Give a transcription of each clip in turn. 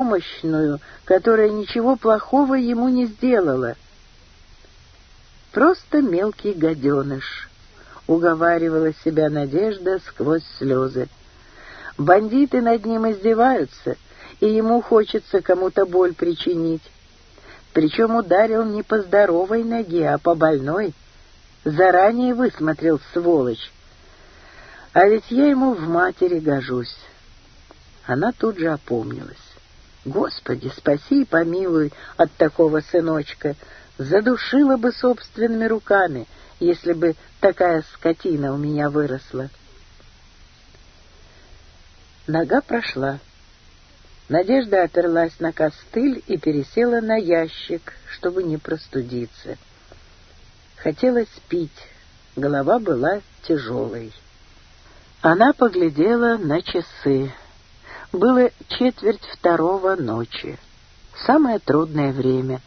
помощную, которая ничего плохого ему не сделала. Просто мелкий гаденыш, уговаривала себя Надежда сквозь слезы. Бандиты над ним издеваются, и ему хочется кому-то боль причинить. Причем ударил не по здоровой ноге, а по больной. Заранее высмотрел сволочь. А ведь я ему в матери гожусь. Она тут же опомнилась. Господи, спаси и помилуй от такого сыночка. Задушила бы собственными руками, если бы такая скотина у меня выросла. Нога прошла. Надежда оперлась на костыль и пересела на ящик, чтобы не простудиться. Хотелось пить, голова была тяжелой. Она поглядела на часы. Было четверть второго ночи. Самое трудное время.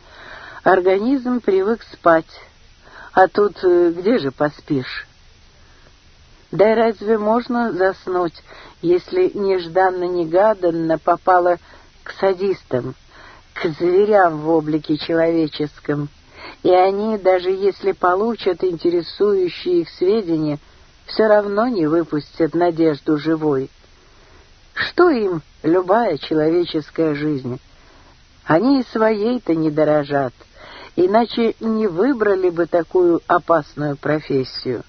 Организм привык спать. А тут э, где же поспишь? Да и разве можно заснуть, если нежданно-негаданно попало к садистам, к зверям в облике человеческом? И они, даже если получат интересующие их сведения, все равно не выпустят надежду живой. Что им любая человеческая жизнь? Они и своей-то не дорожат, иначе не выбрали бы такую опасную профессию.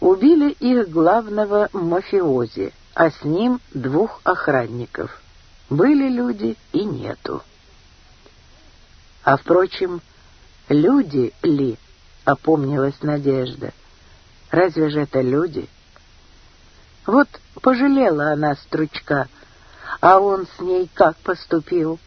Убили их главного мафиози, а с ним двух охранников. Были люди и нету. А, впрочем, люди ли, опомнилась Надежда, разве же это люди — вот пожалела она стручка, а он с ней как поступил.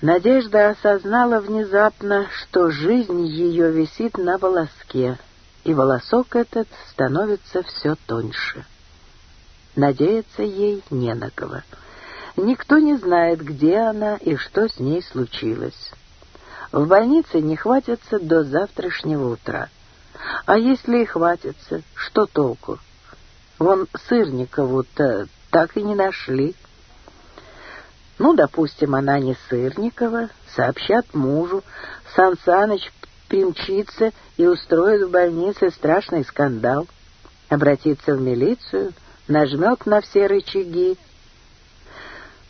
Надежда осознала внезапно, что жизнь ее висит на волоске, и волосок этот становится все тоньше. Надеяться ей не на кого. Никто не знает, где она и что с ней случилось. В больнице не хватится до завтрашнего утра. А если и хватится, что толку? Вон Сырникову-то так и не нашли. Ну, допустим, она не Сырникова, сообщат мужу. Сан Саныч примчится и устроит в больнице страшный скандал. Обратится в милицию, нажмет на все рычаги.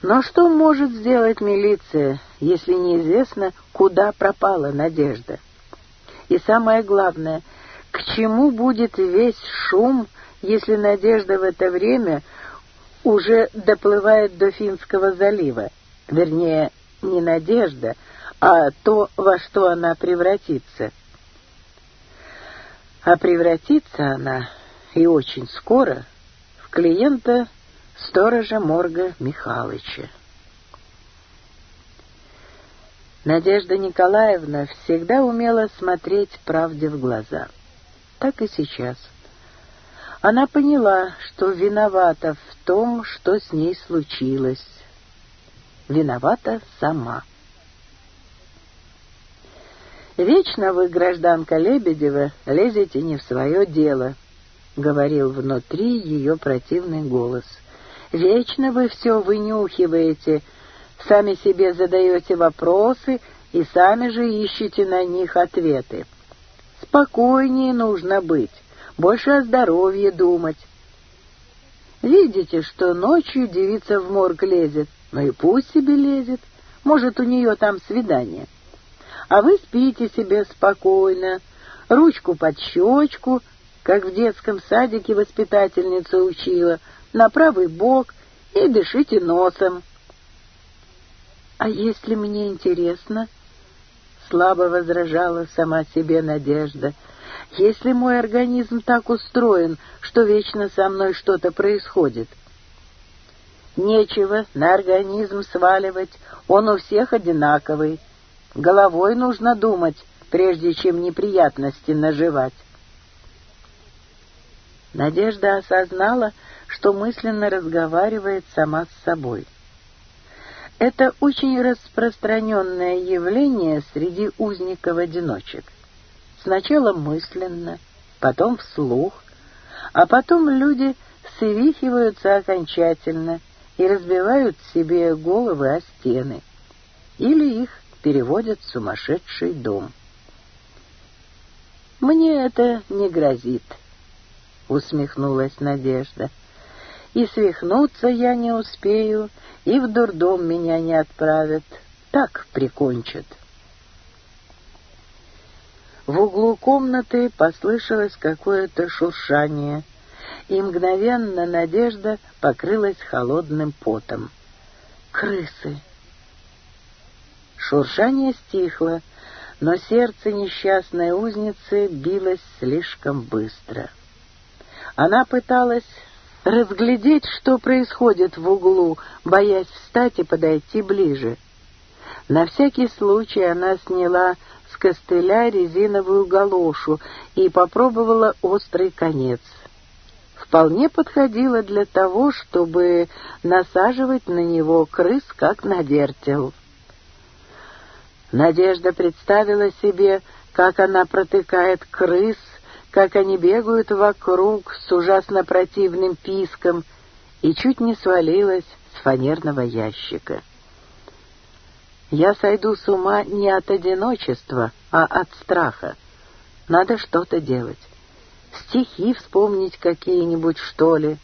Но что может сделать милиция, если неизвестно, куда пропала Надежда? И самое главное — к чему будет весь шум, если надежда в это время уже доплывает до Финского залива? Вернее, не надежда, а то, во что она превратится. А превратится она, и очень скоро, в клиента сторожа морга Михалыча. Надежда Николаевна всегда умела смотреть правде в глаза — так и сейчас. Она поняла, что виновата в том, что с ней случилось. Виновата сама. «Вечно вы, гражданка Лебедева, лезете не в свое дело», — говорил внутри ее противный голос. «Вечно вы все вынюхиваете, сами себе задаете вопросы и сами же ищете на них ответы». Спокойнее нужно быть, больше о здоровье думать. Видите, что ночью девица в морг лезет, ну и пусть себе лезет, может, у нее там свидание. А вы спите себе спокойно, ручку под щечку, как в детском садике воспитательница учила, на правый бок и дышите носом. «А если мне интересно?» слабо возражала сама себе надежда. «Если мой организм так устроен, что вечно со мной что-то происходит?» «Нечего на организм сваливать, он у всех одинаковый. Головой нужно думать, прежде чем неприятности наживать». Надежда осознала, что мысленно разговаривает сама с собой — это очень распространенное явление среди узников-одиночек. Сначала мысленно, потом вслух, а потом люди свихиваются окончательно и разбивают себе головы о стены. Или их переводят в сумасшедший дом. «Мне это не грозит», — усмехнулась Надежда и свихнуться я не успею, и в дурдом меня не отправят, так прикончат. В углу комнаты послышалось какое-то шуршание, и мгновенно Надежда покрылась холодным потом. «Крысы!» Шуршание стихло, но сердце несчастной узницы билось слишком быстро. Она пыталась разглядеть, что происходит в углу, боясь встать и подойти ближе. На всякий случай она сняла с костыля резиновую галошу и попробовала острый конец. Вполне подходила для того, чтобы насаживать на него крыс, как на вертел. Надежда представила себе, как она протыкает крыс, как они бегают вокруг с ужасно противным писком, и чуть не свалилась с фанерного ящика. Я сойду с ума не от одиночества, а от страха. Надо что-то делать. Стихи вспомнить какие-нибудь, что ли.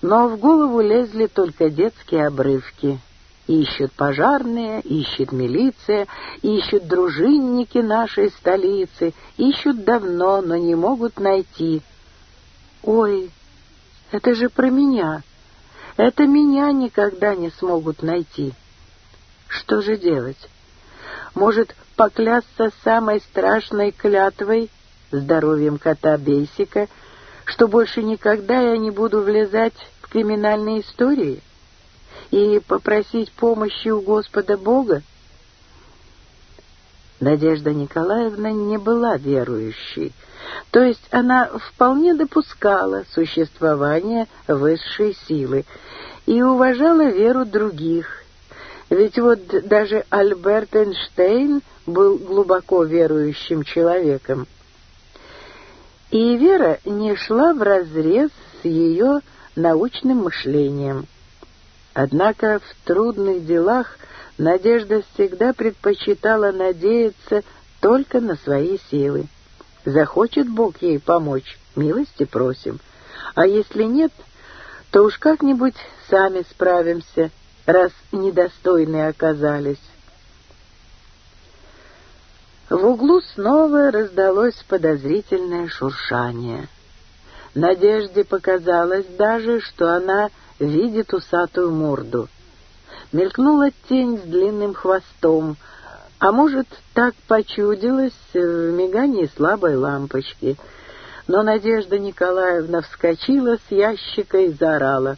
Но в голову лезли только детские обрывки — ищут пожарные, ищет милиция, ищут дружинники нашей столицы, ищут давно, но не могут найти. Ой, это же про меня. Это меня никогда не смогут найти. Что же делать? Может, поклясться самой страшной клятвой, здоровьем кота Бейсика, что больше никогда я не буду влезать в криминальные истории?» и попросить помощи у Господа Бога? Надежда Николаевна не была верующей, то есть она вполне допускала существование высшей силы и уважала веру других. Ведь вот даже Альберт Эйнштейн был глубоко верующим человеком. И вера не шла в разрез с ее научным мышлением. Однако в трудных делах Надежда всегда предпочитала надеяться только на свои силы. Захочет Бог ей помочь, милости просим. А если нет, то уж как-нибудь сами справимся, раз недостойны оказались. В углу снова раздалось подозрительное шуршание. Надежде показалось даже, что она видит усатую морду. Мелькнула тень с длинным хвостом, а может, так почудилось в мигании слабой лампочки. Но Надежда Николаевна вскочила с ящика и заорала.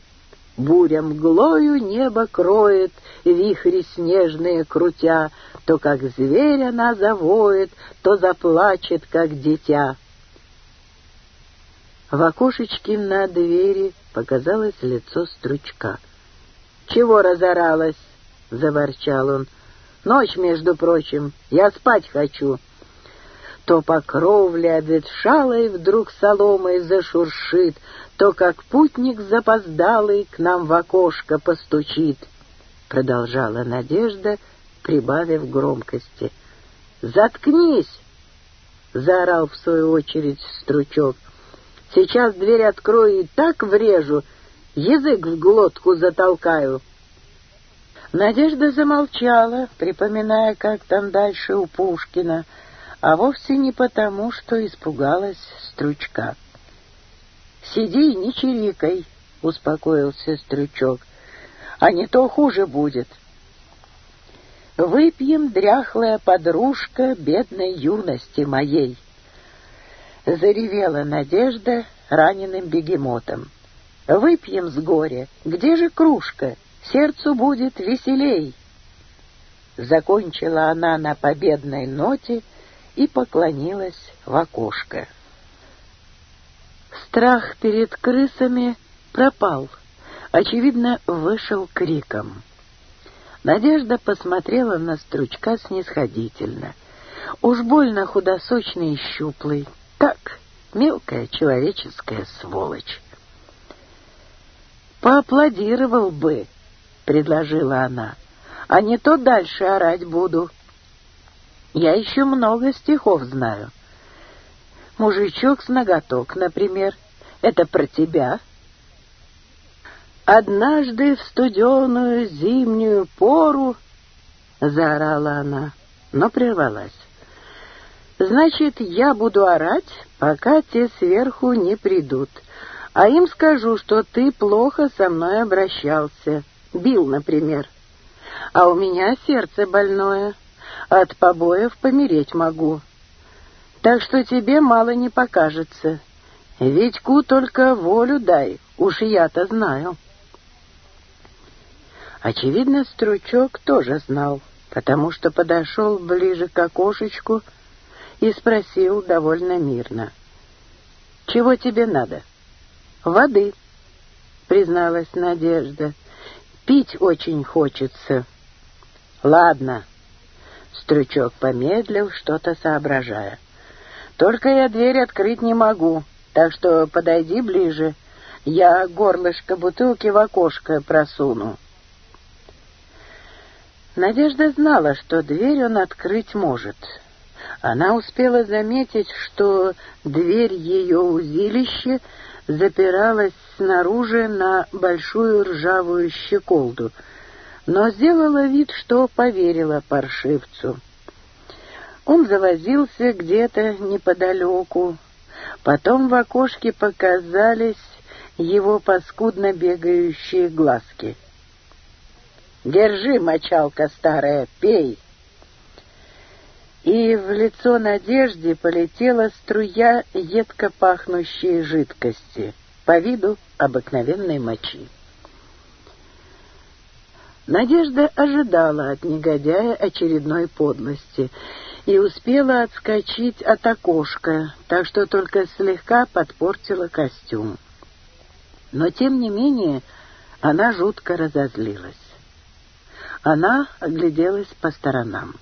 Буря мглою небо кроет, вихри снежные крутя, То как зверь она завоет, то заплачет, как дитя. В окошечке на двери показалось лицо стручка. «Чего разоралась?» — заворчал он. «Ночь, между прочим, я спать хочу». То по кровле обветшалой вдруг соломой зашуршит, То как путник запоздалый к нам в окошко постучит. Продолжала Надежда, прибавив громкости. «Заткнись!» — заорал в свою очередь стручок — Сейчас дверь открою и так врежу, язык в глотку затолкаю». Надежда замолчала, припоминая, как там дальше у Пушкина, а вовсе не потому, что испугалась Стручка. «Сиди и не чирикай», — успокоился Стручок, — «а не то хуже будет». «Выпьем, дряхлая подружка бедной юности моей», Заревела Надежда раненым бегемотом. «Выпьем с горя! Где же кружка? Сердцу будет веселей!» Закончила она на победной ноте и поклонилась в окошко. Страх перед крысами пропал. Очевидно, вышел криком. Надежда посмотрела на стручка снисходительно. Уж больно худосочный и щуплый, так, мелкая человеческая сволочь. «Поаплодировал бы», — предложила она, — «а не то дальше орать буду. Я еще много стихов знаю. Мужичок с ноготок, например. Это про тебя?» «Однажды в студеную зимнюю пору...» — заорала она, но прервалась. Значит, я буду орать, пока те сверху не придут. А им скажу, что ты плохо со мной обращался. Бил, например. А у меня сердце больное. От побоев помереть могу. Так что тебе мало не покажется. ведьку только волю дай, уж я-то знаю. Очевидно, Стручок тоже знал, потому что подошел ближе к окошечку, и спросил довольно мирно. «Чего тебе надо?» «Воды», — призналась Надежда. «Пить очень хочется». «Ладно», — стручок помедлил, что-то соображая. «Только я дверь открыть не могу, так что подойди ближе. Я горлышко бутылки в окошко просуну». Надежда знала, что дверь он открыть может, она успела заметить, что дверь ее узилища запиралась снаружи на большую ржавую щеколду, но сделала вид, что поверила паршивцу. Он завозился где-то неподалеку. Потом в окошке показались его паскудно бегающие глазки. «Держи, мочалка старая, пей!» и в лицо Надежде полетела струя едко пахнущей жидкости, по виду обыкновенной мочи. Надежда ожидала от негодяя очередной подлости и успела отскочить от окошка, так что только слегка подпортила костюм. Но, тем не менее, она жутко разозлилась. Она огляделась по сторонам.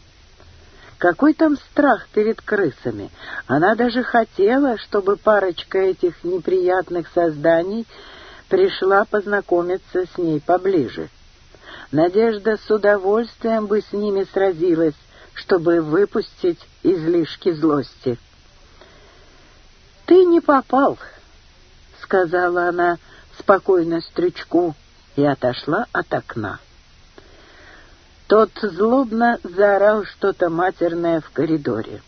Какой там страх перед крысами? Она даже хотела, чтобы парочка этих неприятных созданий пришла познакомиться с ней поближе. Надежда с удовольствием бы с ними сразилась, чтобы выпустить излишки злости. «Ты не попал», — сказала она спокойно Стрючку и отошла от окна. Тот злобно заорал что-то матерное в коридоре.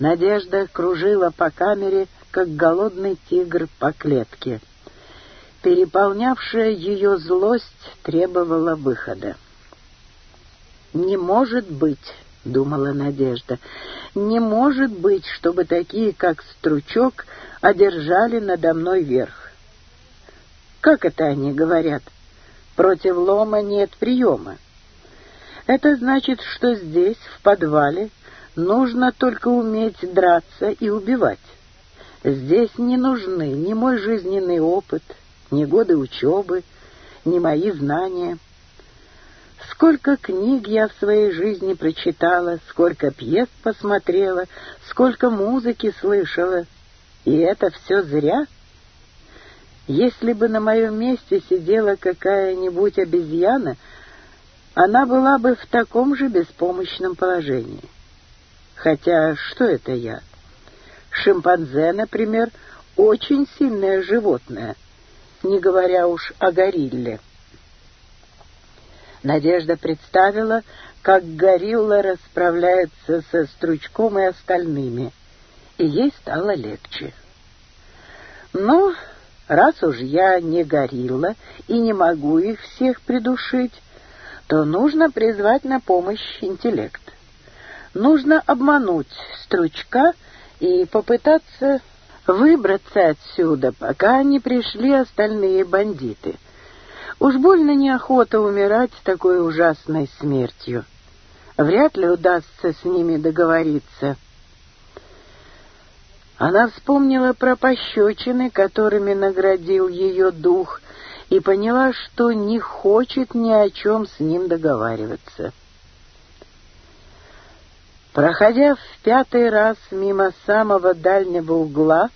Надежда кружила по камере, как голодный тигр по клетке. Переполнявшая ее злость требовала выхода. «Не может быть!» — думала Надежда. «Не может быть, чтобы такие, как Стручок, одержали надо мной верх!» «Как это они говорят?» против лома нет приема. Это значит, что здесь, в подвале, нужно только уметь драться и убивать. Здесь не нужны ни мой жизненный опыт, ни годы учебы, ни мои знания. Сколько книг я в своей жизни прочитала, сколько пьес посмотрела, сколько музыки слышала. И это все зря — если бы на моем месте сидела какая-нибудь обезьяна, она была бы в таком же беспомощном положении. Хотя что это я? Шимпанзе, например, очень сильное животное, не говоря уж о горилле. Надежда представила, как горилла расправляется со стручком и остальными, и ей стало легче. Но раз уж я не горилла и не могу их всех придушить, то нужно призвать на помощь интеллект. Нужно обмануть стручка и попытаться выбраться отсюда, пока не пришли остальные бандиты. Уж больно неохота умирать такой ужасной смертью. Вряд ли удастся с ними договориться». Она вспомнила про пощечины, которыми наградил ее дух, и поняла, что не хочет ни о чем с ним договариваться. Проходя в пятый раз мимо самого дальнего угла,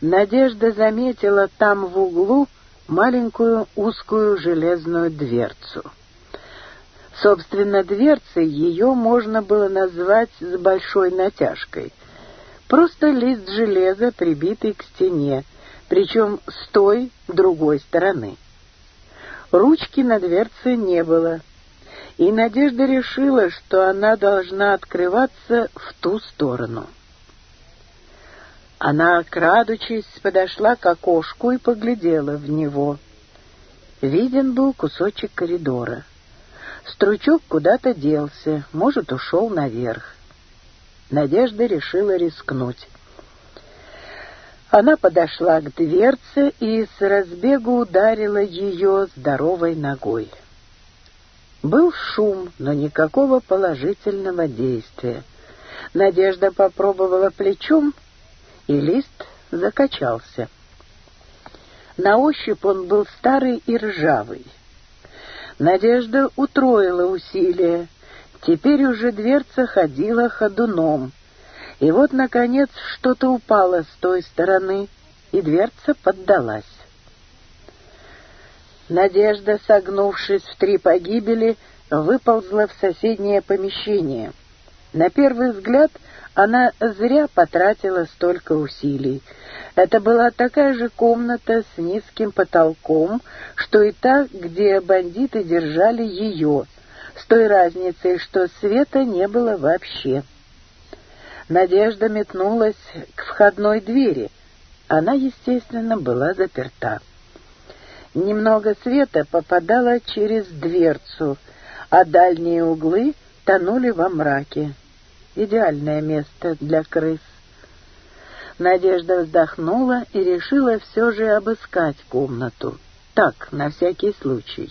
Надежда заметила там в углу маленькую узкую железную дверцу. Собственно, дверцей ее можно было назвать с большой натяжкой — просто лист железа, прибитый к стене, причем с той другой стороны. Ручки на дверце не было, и Надежда решила, что она должна открываться в ту сторону. Она, крадучись, подошла к окошку и поглядела в него. Виден был кусочек коридора. Стручок куда-то делся, может, ушел наверх. Надежда решила рискнуть. Она подошла к дверце и с разбегу ударила ее здоровой ногой. Был шум, но никакого положительного действия. Надежда попробовала плечом, и лист закачался. На ощупь он был старый и ржавый. Надежда утроила усилия, Теперь уже дверца ходила ходуном. И вот, наконец, что-то упало с той стороны, и дверца поддалась. Надежда, согнувшись в три погибели, выползла в соседнее помещение. На первый взгляд она зря потратила столько усилий. Это была такая же комната с низким потолком, что и та, где бандиты держали ее — с той разницей, что света не было вообще. Надежда метнулась к входной двери. Она, естественно, была заперта. Немного света попадало через дверцу, а дальние углы тонули во мраке. Идеальное место для крыс. Надежда вздохнула и решила все же обыскать комнату. Так, на всякий случай.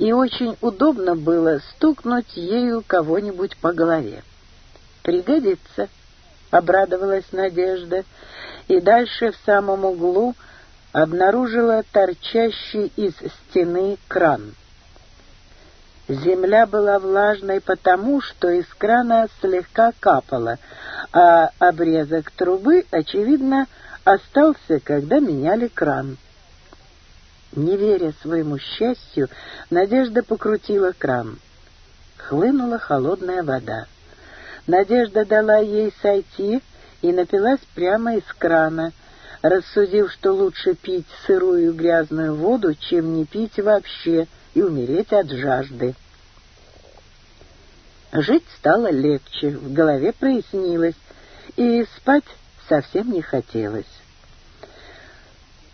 и очень удобно было стукнуть ею кого-нибудь по голове. «Пригодится», — обрадовалась Надежда, и дальше в самом углу обнаружила торчащий из стены кран. Земля была влажной потому, что из крана слегка капала, а обрезок трубы, очевидно, остался, когда меняли кран. Не веря своему счастью, Надежда покрутила кран. Хлынула холодная вода. Надежда дала ей сойти и напилась прямо из крана, рассудив, что лучше пить сырую грязную воду, чем не пить вообще и умереть от жажды. Жить стало легче, в голове прояснилось, и спать совсем не хотелось.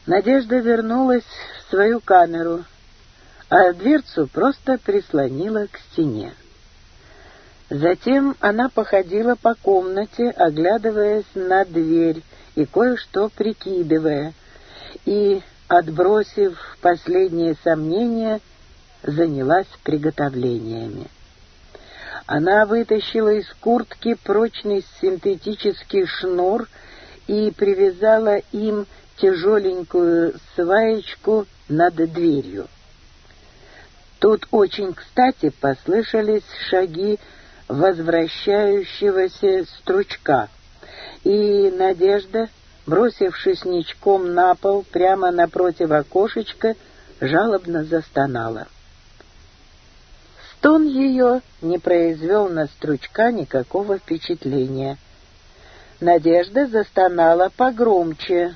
Надежда вернулась в свою камеру, а дверцу просто прислонила к стене. Затем она походила по комнате, оглядываясь на дверь и кое-что прикидывая, и, отбросив последние сомнения, занялась приготовлениями. Она вытащила из куртки прочный синтетический шнур и привязала им тяжеленькую сваечку над дверью. Тут очень кстати послышались шаги возвращающегося стручка, и Надежда, бросившись ничком на пол прямо напротив окошечка, жалобно застонала. Стон ее не произвел на стручка никакого впечатления. Надежда застонала погромче,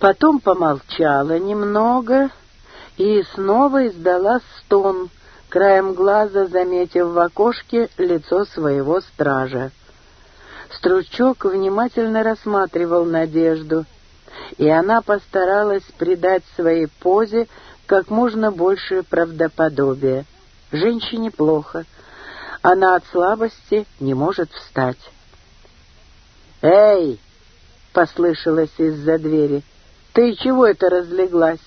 Потом помолчала немного и снова издала стон, краем глаза заметив в окошке лицо своего стража. Стручок внимательно рассматривал Надежду, и она постаралась придать своей позе как можно больше правдоподобия. Женщине плохо, она от слабости не может встать. «Эй!» — послышалось из-за двери — ты чего это разлеглась?